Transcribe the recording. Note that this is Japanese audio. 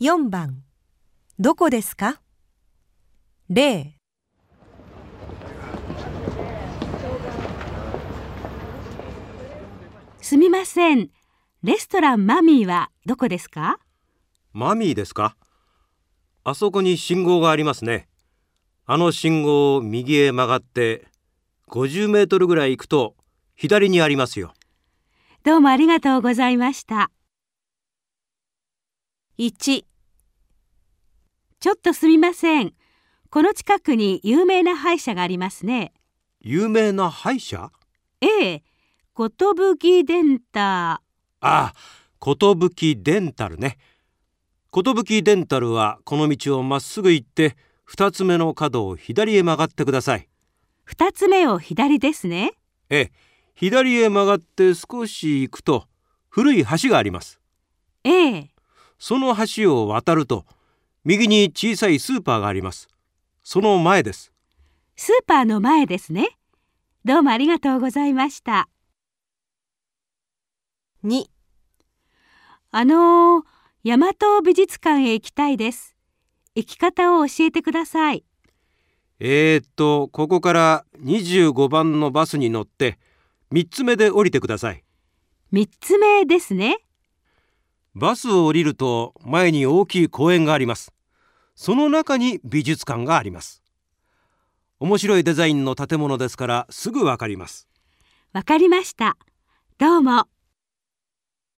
4番どこですか ?0 すみません。レストランマミーはどこですか？マミーですか？あそこに信号がありますね。あの信号を右へ曲がって50メートルぐらい行くと左にありますよ。どうもありがとうございました。1ちょっとすみません。この近くに有名な歯医者がありますね。有名な歯医者？ええ、ことぶきデンタああ、ことぶきデンタルね。ことぶきデンタルはこの道をまっすぐ行って二つ目の角を左へ曲がってください。二つ目を左ですね。ええ、左へ曲がって少し行くと古い橋があります。ええ、その橋を渡ると右に小さいスーパーがあります。その前です。スーパーの前ですね。どうもありがとうございました。2あのー、大和美術館へ行きたいです。行き方を教えてください。えー、っと、ここから25番のバスに乗って3つ目で降りてください。三つ目ですね。バスを降りると前に大きい公園があります。その中に美術館があります。面白いデザインの建物ですからすぐわかります。わかりました。どうも。